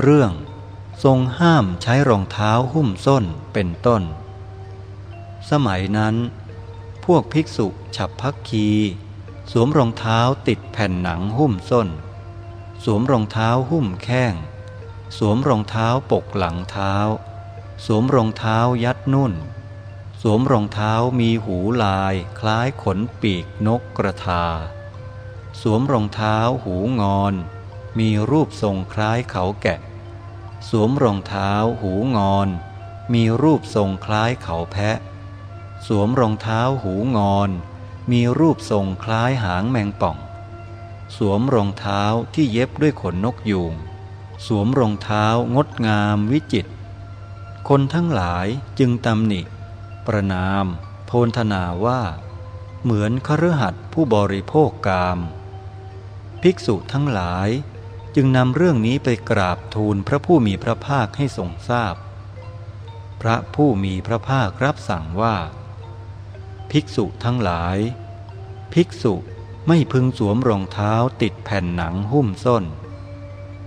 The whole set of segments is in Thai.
เรื่องทรงห้ามใช้รองเท้าหุ้มส้นเป็นต้น สมัยนั้น พวกภิกษุฉับพักคี สวมรองเท้าติดแผ่นหนังหุ้มส้น สวมรองเท้าหุ้มแข้ง สวมรองเท้าปกหลังเท้า สวมรองเท้ายัดนุ่น สวมรองเท้ามีหูลายคล้ายขนปีกนกกระทา สวมรองเท้าหูงอน มีรูปทรงคล้ายเขาแกะ สวมรองเท้าหูงอน มีรูปทรงคล้ายเขาแพะ สวมรองเท้าหูงอน มีรูปทรงคล้ายหางแมงป่อง สวมรองเท้าที่เย็บด้วยขนนกยูง สวมรองเท้างดงามวิจิต คนทั้งหลายจึงตำหนิ ประนาม โพนธนาว่า เหมือนคฤหัสถ์ผู้บริโภคกาม ภิกษุทั้งหลาย จึงนำเรื่องนี้ไปกราบทูลพระผู้มีพระภาคให้ทรงทราบพพระผู้มีพระภาครับสั่งว่า ภิกษุทั้งหลาย ภิกษุไม่พึงสวมรองเท้าติดแผ่นหนังหุ้มส้น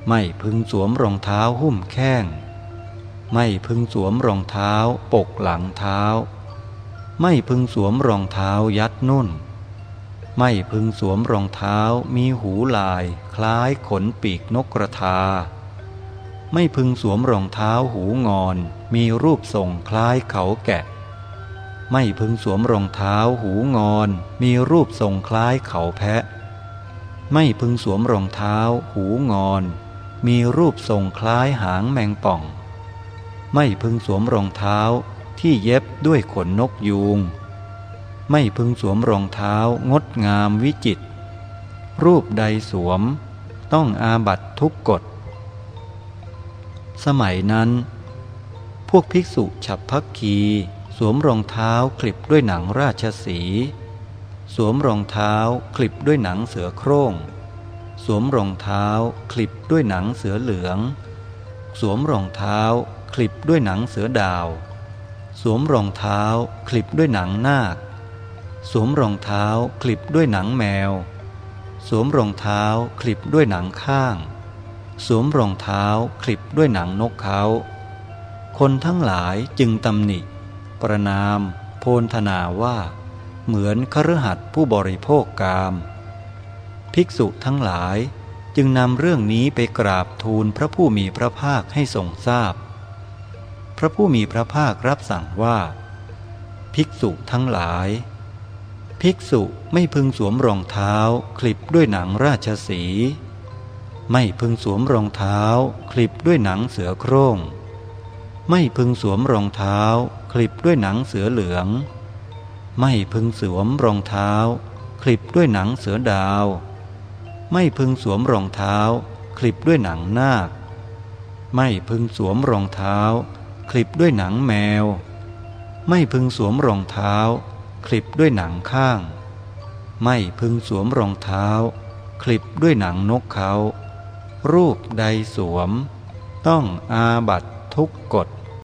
ไม่พึงสวมรองเท้าหุ้มแข้ง ไม่พึงสวมรองเท้าปกหลังเท้า ไม่พึงสวมรองเท้ายัดนุ่น ไม่พึงสวมรองเท้ามีหูลาย คล้ายขนปีกนกกระทา ไม่พึงสวมรองเท้าหูงอน มีรูปทรงคล้ายเขาแกะ ไม่พึงสวมรองเท้าหูงอน มีรูปทรงคล้ายเขาแพะ ไม่พึงสวมรองเท้าหูงอน มีรูปทรงคล้ายหางแมงป่อง ไม่พึงสวมรองเท้าที่เย็บด้วยขนนกยูง ไม่พึงสวมรองเท้างดงามวิจิตรรูปใดสวม ต้องอาบัตทุกกฎ สมัยนั้น พวกภิกษุฉับพักคีสวมรองเท้าคลิปด้วยหนังราชสี สวมรองเท้าคลิปด้วยหนังเสือโคร่ง สวมรองเท้าคลิปด้วยหนังเสือเหลือง สวมรองเท้าคลิปด้วยหนังเสือดาว สวมรองเท้าคลิปด้วยหนังนาค สวมรองเท้าคลิปด้วยหนังแมว สวมรองเท้าคลิปด้วยหนังข้าง สวมรองเท้าคลิปด้วยหนังนกเขา คนทั้งหลายจึงตำหนิ ประนาม โพนธนาว่า เหมือนคฤหัสถ์ผู้บริโภคกาม ภิกษุทั้งหลายจึงนำเรื่องนี้ไปกราบทูลพระผู้มีพระภาคให้ทรงทราบพพระผู้มีพระภาครับสั่งว่า ภิกษุทั้งหลาย ภิกษุไม่พึงสวมรองเท้า คลิปด้วยหนังราชสี ไม่พึงสวมรองเท้า คลิปด้วยหนังเสือโคร่ง ไม่พึงสวมรองเท้า คลิปด้วยหนังเสือเหลือง ไม่พึงสวมรองเท้า คลิปด้วยหนังเสือดาว ไม่พึงสวมรองเท้า คลิปด้วยหนังนาค ไม่พึงสวมรองเท้า คลิปด้วยหนังแมว ไม่พึงสวมรองเท้า คลิปด้วยหนังข้าง ไม่พึงสวมรองเท้า คลิปด้วยหนังนกเขา รูปใดสวม ต้องอาบัตทุกกฎ